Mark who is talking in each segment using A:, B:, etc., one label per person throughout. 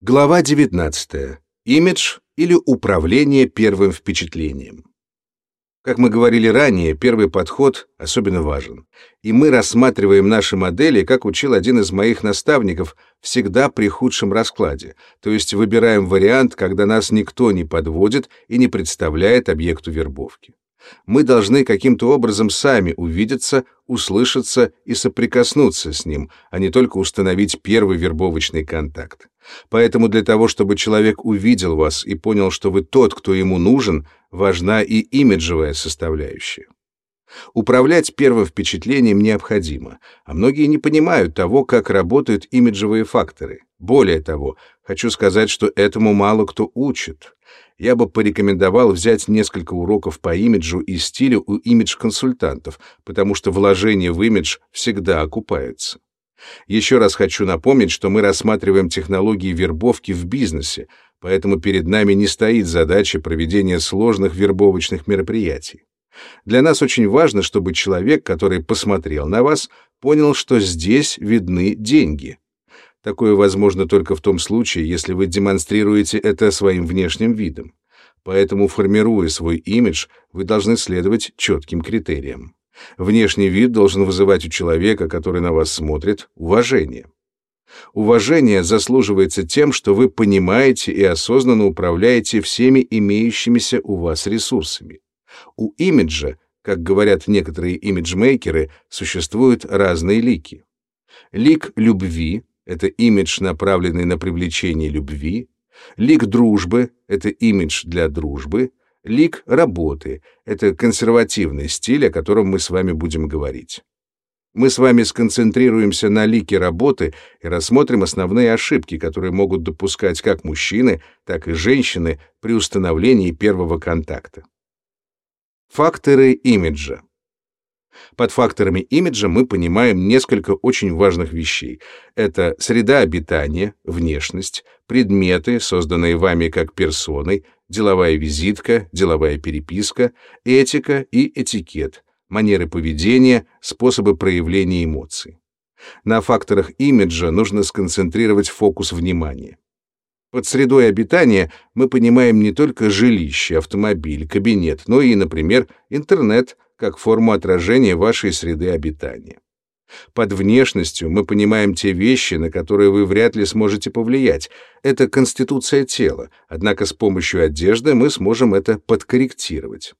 A: Глава 19. Имидж или управление первым впечатлением. Как мы говорили ранее, первый подход особенно важен. И мы рассматриваем наши модели, как учил один из моих наставников, всегда при худшем раскладе, то есть выбираем вариант, когда нас никто не подводит и не представляет объекту вербовки мы должны каким-то образом сами увидеться, услышаться и соприкоснуться с ним, а не только установить первый вербовочный контакт. Поэтому для того, чтобы человек увидел вас и понял, что вы тот, кто ему нужен, важна и имиджевая составляющая. Управлять первым впечатлением необходимо, а многие не понимают того, как работают имиджевые факторы. Более того, хочу сказать, что этому мало кто учит я бы порекомендовал взять несколько уроков по имиджу и стилю у имидж-консультантов, потому что вложения в имидж всегда окупаются. Еще раз хочу напомнить, что мы рассматриваем технологии вербовки в бизнесе, поэтому перед нами не стоит задача проведения сложных вербовочных мероприятий. Для нас очень важно, чтобы человек, который посмотрел на вас, понял, что здесь видны деньги. Такое возможно только в том случае, если вы демонстрируете это своим внешним видом. Поэтому, формируя свой имидж, вы должны следовать четким критериям. Внешний вид должен вызывать у человека, который на вас смотрит, уважение. Уважение заслуживается тем, что вы понимаете и осознанно управляете всеми имеющимися у вас ресурсами. У имиджа, как говорят некоторые имиджмейкеры, существуют разные лики. Лик любви это имидж, направленный на привлечение любви, лик дружбы — это имидж для дружбы, лик работы — это консервативный стиль, о котором мы с вами будем говорить. Мы с вами сконцентрируемся на лике работы и рассмотрим основные ошибки, которые могут допускать как мужчины, так и женщины при установлении первого контакта. Факторы имиджа. Под факторами имиджа мы понимаем несколько очень важных вещей. Это среда обитания, внешность, предметы, созданные вами как персоной, деловая визитка, деловая переписка, этика и этикет, манеры поведения, способы проявления эмоций. На факторах имиджа нужно сконцентрировать фокус внимания. Под средой обитания мы понимаем не только жилище, автомобиль, кабинет, но и, например, интернет, как форму отражения вашей среды обитания. Под внешностью мы понимаем те вещи, на которые вы вряд ли сможете повлиять. Это конституция тела, однако с помощью одежды мы сможем это подкорректировать.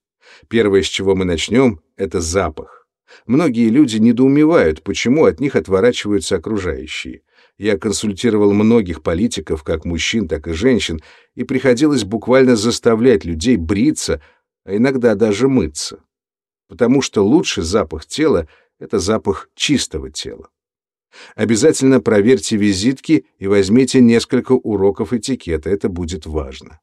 A: Первое, с чего мы начнем, это запах. Многие люди недоумевают, почему от них отворачиваются окружающие. Я консультировал многих политиков, как мужчин, так и женщин, и приходилось буквально заставлять людей бриться, а иногда даже мыться потому что лучший запах тела — это запах чистого тела. Обязательно проверьте визитки и возьмите несколько уроков этикета, это будет важно.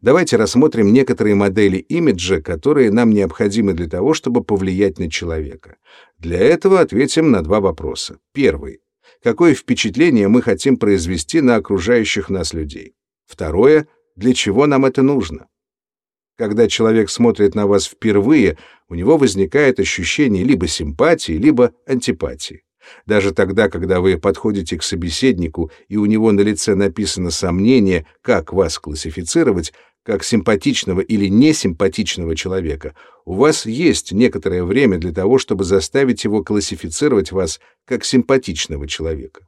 A: Давайте рассмотрим некоторые модели имиджа, которые нам необходимы для того, чтобы повлиять на человека. Для этого ответим на два вопроса. Первый. Какое впечатление мы хотим произвести на окружающих нас людей? Второе. Для чего нам это нужно? Когда человек смотрит на вас впервые, у него возникает ощущение либо симпатии, либо антипатии. Даже тогда, когда вы подходите к собеседнику, и у него на лице написано сомнение, как вас классифицировать, как симпатичного или несимпатичного человека, у вас есть некоторое время для того, чтобы заставить его классифицировать вас как симпатичного человека.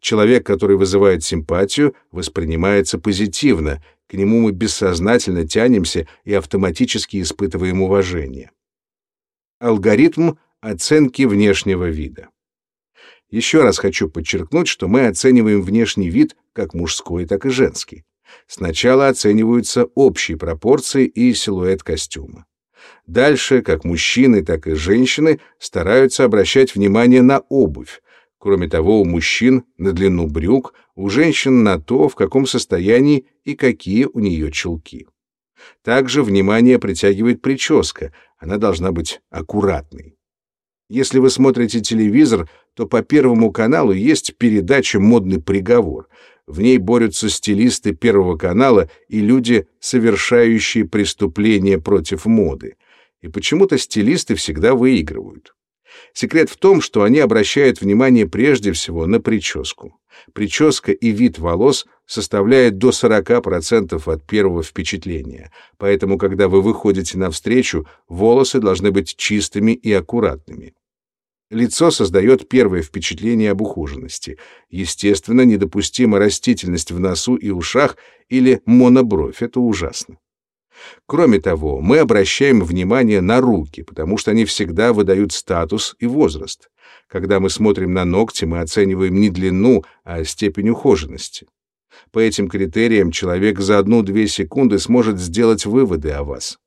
A: Человек, который вызывает симпатию, воспринимается позитивно, к нему мы бессознательно тянемся и автоматически испытываем уважение. Алгоритм оценки внешнего вида. Еще раз хочу подчеркнуть, что мы оцениваем внешний вид как мужской, так и женский. Сначала оцениваются общие пропорции и силуэт костюма. Дальше, как мужчины, так и женщины стараются обращать внимание на обувь, Кроме того, у мужчин на длину брюк, у женщин на то, в каком состоянии и какие у нее чулки. Также внимание притягивает прическа, она должна быть аккуратной. Если вы смотрите телевизор, то по Первому каналу есть передача «Модный приговор». В ней борются стилисты Первого канала и люди, совершающие преступления против моды. И почему-то стилисты всегда выигрывают. Секрет в том, что они обращают внимание прежде всего на прическу. Прическа и вид волос составляет до 40% от первого впечатления, поэтому, когда вы выходите навстречу, волосы должны быть чистыми и аккуратными. Лицо создает первое впечатление об ухоженности. Естественно, недопустима растительность в носу и ушах или монобровь, это ужасно. Кроме того, мы обращаем внимание на руки, потому что они всегда выдают статус и возраст. Когда мы смотрим на ногти, мы оцениваем не длину, а степень ухоженности. По этим критериям человек за одну-две секунды сможет сделать выводы о вас.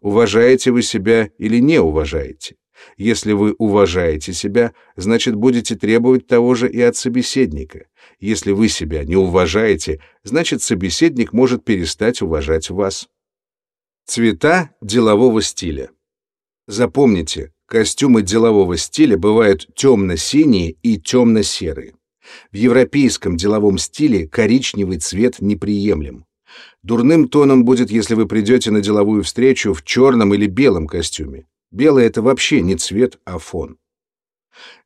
A: Уважаете вы себя или не уважаете? Если вы уважаете себя, значит, будете требовать того же и от собеседника. Если вы себя не уважаете, значит, собеседник может перестать уважать вас. Цвета делового стиля. Запомните, костюмы делового стиля бывают темно-синие и темно-серые. В европейском деловом стиле коричневый цвет неприемлем. Дурным тоном будет, если вы придете на деловую встречу в черном или белом костюме. Белый — это вообще не цвет, а фон.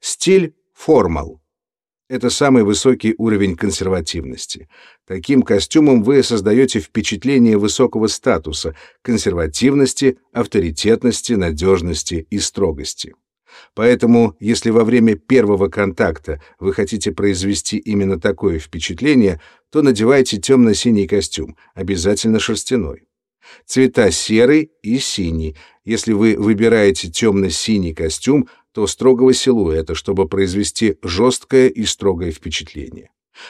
A: Стиль формал. Это самый высокий уровень консервативности. Таким костюмом вы создаете впечатление высокого статуса, консервативности, авторитетности, надежности и строгости. Поэтому, если во время первого контакта вы хотите произвести именно такое впечатление, то надевайте темно-синий костюм, обязательно шерстяной. Цвета серый и синий. Если вы выбираете темно-синий костюм, то строгого силуэта, чтобы произвести жесткое и строгое впечатление.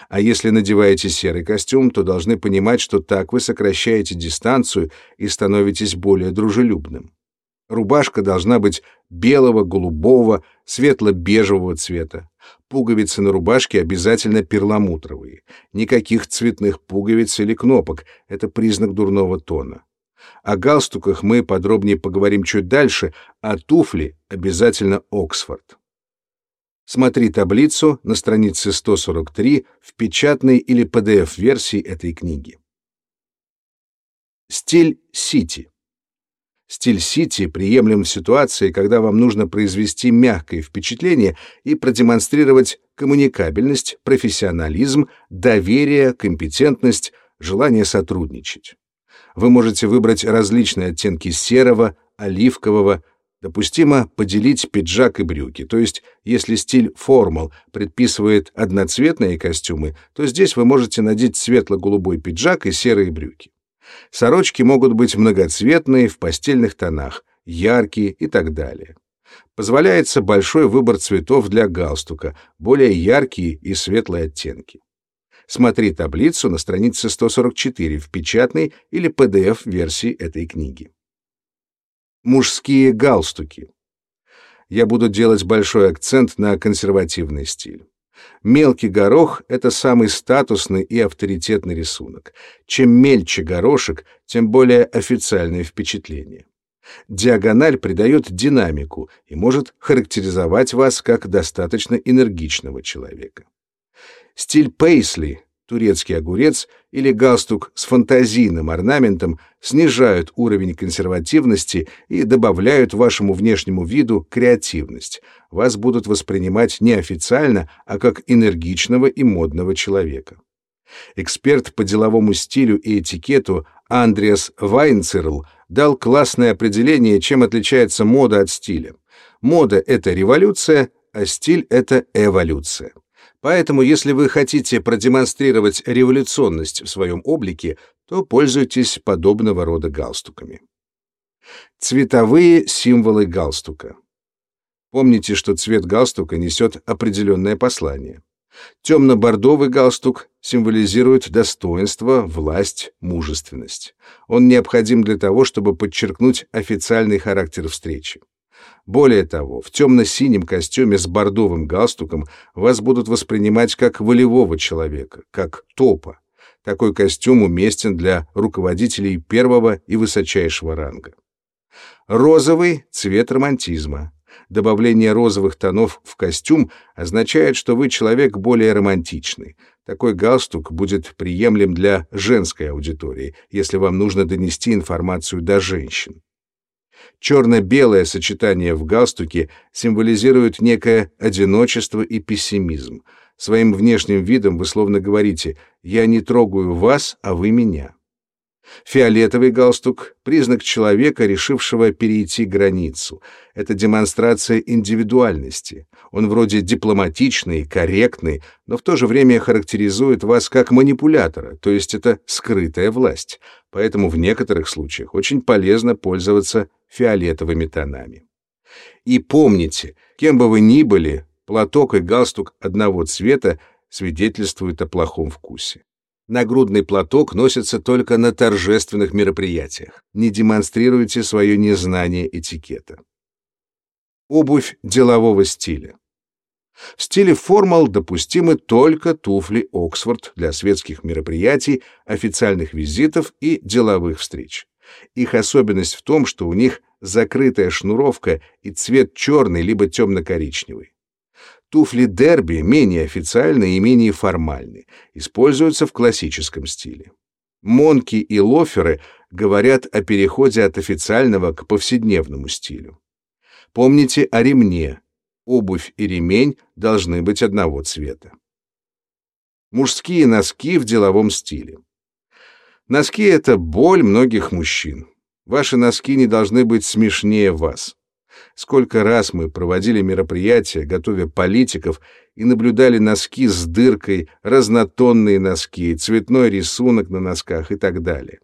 A: А если надеваете серый костюм, то должны понимать, что так вы сокращаете дистанцию и становитесь более дружелюбным. Рубашка должна быть белого, голубого, светло-бежевого цвета. Пуговицы на рубашке обязательно перламутровые. Никаких цветных пуговиц или кнопок — это признак дурного тона. О галстуках мы подробнее поговорим чуть дальше, а туфли обязательно Оксфорд. Смотри таблицу на странице 143 в печатной или PDF-версии этой книги. Стиль Сити. Стиль Сити приемлем в ситуации, когда вам нужно произвести мягкое впечатление и продемонстрировать коммуникабельность, профессионализм, доверие, компетентность, желание сотрудничать. Вы можете выбрать различные оттенки серого, оливкового, Допустимо поделить пиджак и брюки, то есть если стиль формал предписывает одноцветные костюмы, то здесь вы можете надеть светло-голубой пиджак и серые брюки. Сорочки могут быть многоцветные, в постельных тонах, яркие и так далее. Позволяется большой выбор цветов для галстука, более яркие и светлые оттенки. Смотри таблицу на странице 144 в печатной или PDF-версии этой книги. Мужские галстуки. Я буду делать большой акцент на консервативный стиль. Мелкий горох — это самый статусный и авторитетный рисунок. Чем мельче горошек, тем более официальное впечатление. Диагональ придает динамику и может характеризовать вас как достаточно энергичного человека. Стиль Пейсли, турецкий огурец или галстук с фантазийным орнаментом снижают уровень консервативности и добавляют вашему внешнему виду креативность. Вас будут воспринимать не официально, а как энергичного и модного человека. Эксперт по деловому стилю и этикету Андреас Вайнцерл дал классное определение, чем отличается мода от стиля. Мода — это революция, а стиль — это эволюция. Поэтому, если вы хотите продемонстрировать революционность в своем облике, то пользуйтесь подобного рода галстуками. Цветовые символы галстука. Помните, что цвет галстука несет определенное послание. Темно-бордовый галстук символизирует достоинство, власть, мужественность. Он необходим для того, чтобы подчеркнуть официальный характер встречи. Более того, в темно-синем костюме с бордовым галстуком вас будут воспринимать как волевого человека, как топа. Такой костюм уместен для руководителей первого и высочайшего ранга. Розовый — цвет романтизма. Добавление розовых тонов в костюм означает, что вы человек более романтичный. Такой галстук будет приемлем для женской аудитории, если вам нужно донести информацию до женщин. Черно-белое сочетание в галстуке символизирует некое одиночество и пессимизм. Своим внешним видом вы словно говорите «я не трогаю вас, а вы меня». Фиолетовый галстук — признак человека, решившего перейти границу. Это демонстрация индивидуальности. Он вроде дипломатичный, корректный, но в то же время характеризует вас как манипулятора, то есть это скрытая власть. Поэтому в некоторых случаях очень полезно пользоваться фиолетовыми тонами. И помните, кем бы вы ни были, платок и галстук одного цвета свидетельствуют о плохом вкусе. Нагрудный платок носится только на торжественных мероприятиях. Не демонстрируйте свое незнание этикета. Обувь делового стиля. В стиле формал допустимы только туфли Оксфорд для светских мероприятий, официальных визитов и деловых встреч. Их особенность в том, что у них закрытая шнуровка и цвет черный либо темно-коричневый. Туфли дерби менее официальны и менее формальны, используются в классическом стиле. Монки и лоферы говорят о переходе от официального к повседневному стилю. Помните о ремне. Обувь и ремень должны быть одного цвета. Мужские носки в деловом стиле. Носки — это боль многих мужчин. Ваши носки не должны быть смешнее вас. Сколько раз мы проводили мероприятия, готовя политиков, и наблюдали носки с дыркой, разнотонные носки, цветной рисунок на носках и так далее.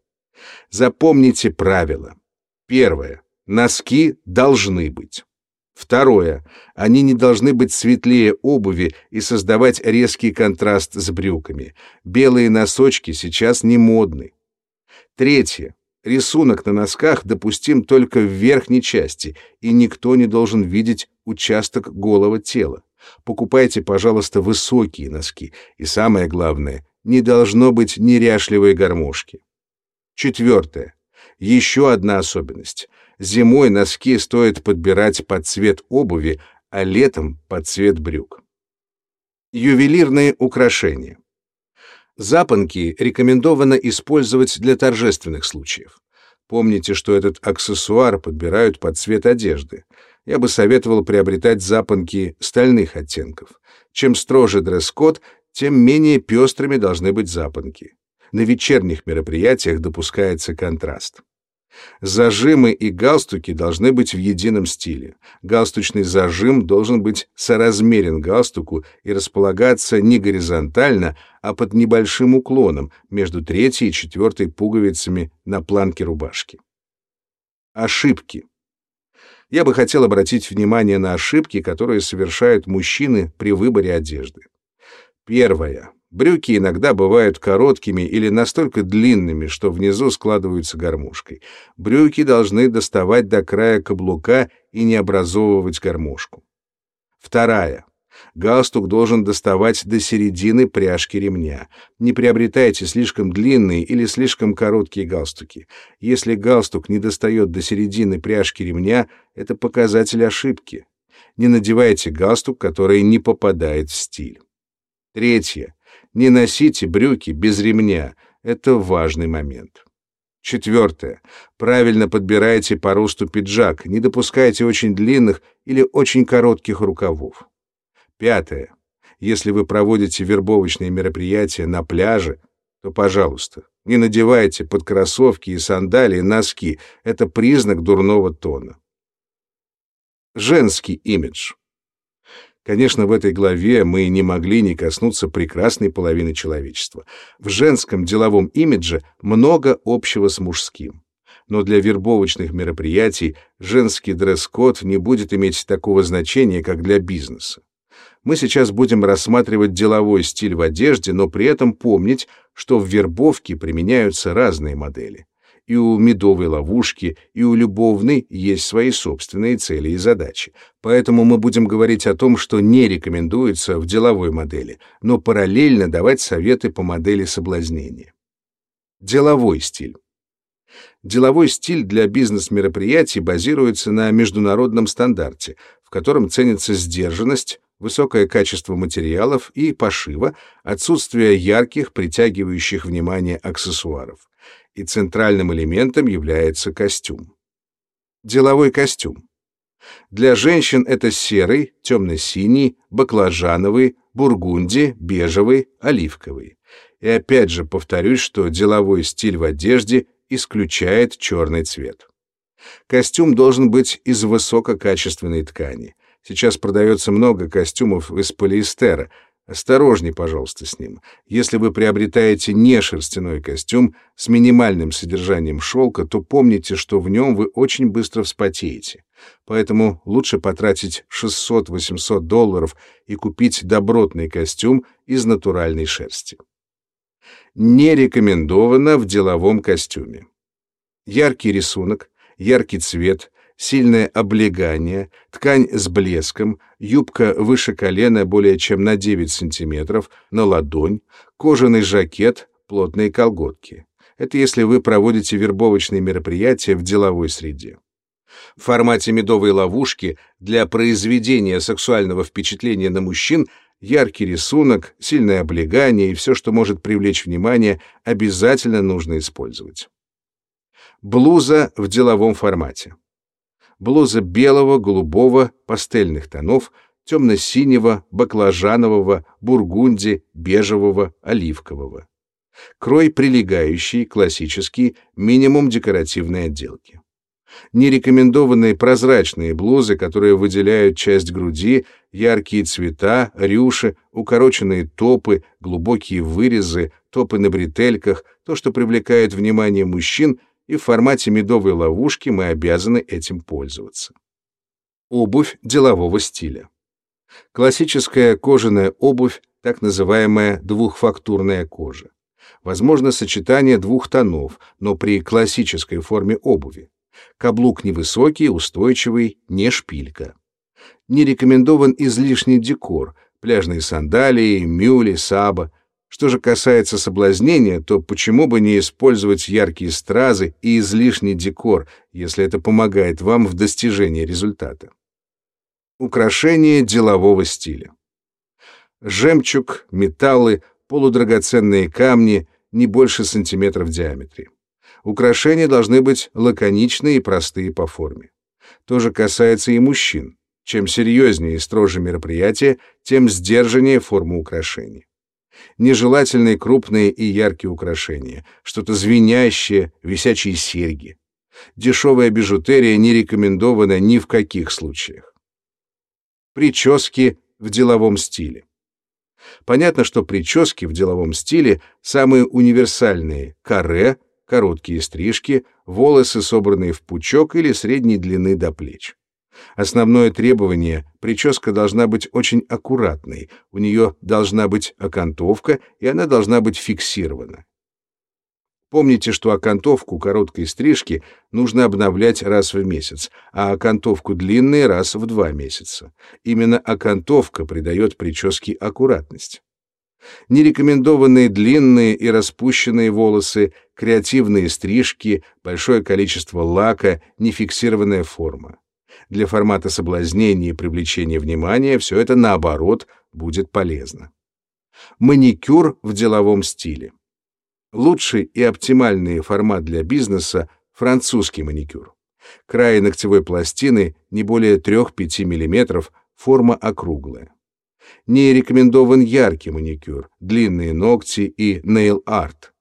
A: Запомните правила. Первое. Носки должны быть. Второе. Они не должны быть светлее обуви и создавать резкий контраст с брюками. Белые носочки сейчас не модны. Третье. Рисунок на носках допустим только в верхней части, и никто не должен видеть участок голого тела. Покупайте, пожалуйста, высокие носки, и самое главное, не должно быть неряшливой гармошки. Четвертое. Еще одна особенность. Зимой носки стоит подбирать под цвет обуви, а летом под цвет брюк. Ювелирные украшения. Запонки рекомендовано использовать для торжественных случаев. Помните, что этот аксессуар подбирают под цвет одежды. Я бы советовал приобретать запонки стальных оттенков. Чем строже дресс-код, тем менее пестрыми должны быть запонки. На вечерних мероприятиях допускается контраст. Зажимы и галстуки должны быть в едином стиле. Галстучный зажим должен быть соразмерен галстуку и располагаться не горизонтально, а под небольшим уклоном между третьей и четвертой пуговицами на планке рубашки. Ошибки. Я бы хотел обратить внимание на ошибки, которые совершают мужчины при выборе одежды. Первое. Брюки иногда бывают короткими или настолько длинными, что внизу складываются гармошкой. Брюки должны доставать до края каблука и не образовывать гармошку. Вторая. Галстук должен доставать до середины пряжки ремня. Не приобретайте слишком длинные или слишком короткие галстуки. Если галстук не достает до середины пряжки ремня, это показатель ошибки. Не надевайте галстук, который не попадает в стиль. Третье. Не носите брюки без ремня. Это важный момент. Четвертое. Правильно подбирайте по росту пиджак. Не допускайте очень длинных или очень коротких рукавов. Пятое. Если вы проводите вербовочные мероприятия на пляже, то, пожалуйста, не надевайте под кроссовки и сандалии носки. Это признак дурного тона. Женский имидж. Конечно, в этой главе мы не могли не коснуться прекрасной половины человечества. В женском деловом имидже много общего с мужским. Но для вербовочных мероприятий женский дресс-код не будет иметь такого значения, как для бизнеса. Мы сейчас будем рассматривать деловой стиль в одежде, но при этом помнить, что в вербовке применяются разные модели и у медовой ловушки, и у любовной есть свои собственные цели и задачи. Поэтому мы будем говорить о том, что не рекомендуется в деловой модели, но параллельно давать советы по модели соблазнения. Деловой стиль. Деловой стиль для бизнес-мероприятий базируется на международном стандарте, в котором ценится сдержанность, высокое качество материалов и пошива, отсутствие ярких, притягивающих внимание аксессуаров и центральным элементом является костюм. Деловой костюм. Для женщин это серый, темно-синий, баклажановый, бургунди, бежевый, оливковый. И опять же повторюсь, что деловой стиль в одежде исключает черный цвет. Костюм должен быть из высококачественной ткани. Сейчас продается много костюмов из полиэстера. Осторожней, пожалуйста, с ним. Если вы приобретаете не шерстяной костюм с минимальным содержанием шелка, то помните, что в нем вы очень быстро вспотеете. Поэтому лучше потратить 600-800 долларов и купить добротный костюм из натуральной шерсти. Не рекомендовано в деловом костюме. Яркий рисунок, яркий цвет, сильное облегание, ткань с блеском, юбка выше колена более чем на 9 сантиметров, на ладонь, кожаный жакет, плотные колготки. Это если вы проводите вербовочные мероприятия в деловой среде. В формате медовой ловушки для произведения сексуального впечатления на мужчин яркий рисунок, сильное облегание и все, что может привлечь внимание, обязательно нужно использовать. Блуза в деловом формате. Блуза белого, голубого, пастельных тонов, темно-синего, баклажанового, бургунди, бежевого, оливкового. Крой прилегающий, классический, минимум декоративной отделки. Нерекомендованные прозрачные блузы, которые выделяют часть груди, яркие цвета, рюши, укороченные топы, глубокие вырезы, топы на бретельках, то, что привлекает внимание мужчин — и в формате медовой ловушки мы обязаны этим пользоваться. Обувь делового стиля. Классическая кожаная обувь, так называемая двухфактурная кожа. Возможно сочетание двух тонов, но при классической форме обуви. Каблук невысокий, устойчивый, не шпилька. Не рекомендован излишний декор, пляжные сандалии, мюли, саба, что же касается соблазнения, то почему бы не использовать яркие стразы и излишний декор, если это помогает вам в достижении результата? Украшения делового стиля. Жемчуг, металлы, полудрагоценные камни не больше сантиметра в диаметре. Украшения должны быть лаконичные и простые по форме. То же касается и мужчин. Чем серьезнее и строже мероприятие, тем сдержаннее форма украшений нежелательные крупные и яркие украшения, что-то звенящее, висячие серьги. Дешевая бижутерия не рекомендована ни в каких случаях. Прически в деловом стиле. Понятно, что прически в деловом стиле самые универсальные — каре, короткие стрижки, волосы, собранные в пучок или средней длины до плеч. Основное требование — прическа должна быть очень аккуратной, у нее должна быть окантовка, и она должна быть фиксирована. Помните, что окантовку короткой стрижки нужно обновлять раз в месяц, а окантовку длинной раз в два месяца. Именно окантовка придает прическе аккуратность. Нерекомендованные длинные и распущенные волосы, креативные стрижки, большое количество лака, нефиксированная форма. Для формата соблазнения и привлечения внимания все это, наоборот, будет полезно. Маникюр в деловом стиле. Лучший и оптимальный формат для бизнеса — французский маникюр. Край ногтевой пластины не более 3-5 мм, форма округлая. Не рекомендован яркий маникюр, длинные ногти и нейл-арт.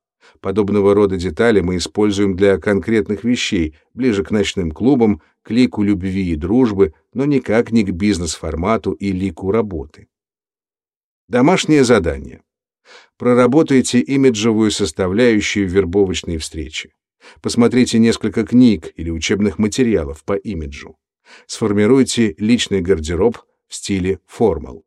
A: Подобного рода детали мы используем для конкретных вещей, ближе к ночным клубам, к лику любви и дружбы, но никак не к бизнес-формату и лику работы. Домашнее задание. Проработайте имиджевую составляющую вербовочной встречи. Посмотрите несколько книг или учебных материалов по имиджу. Сформируйте личный гардероб в стиле формал.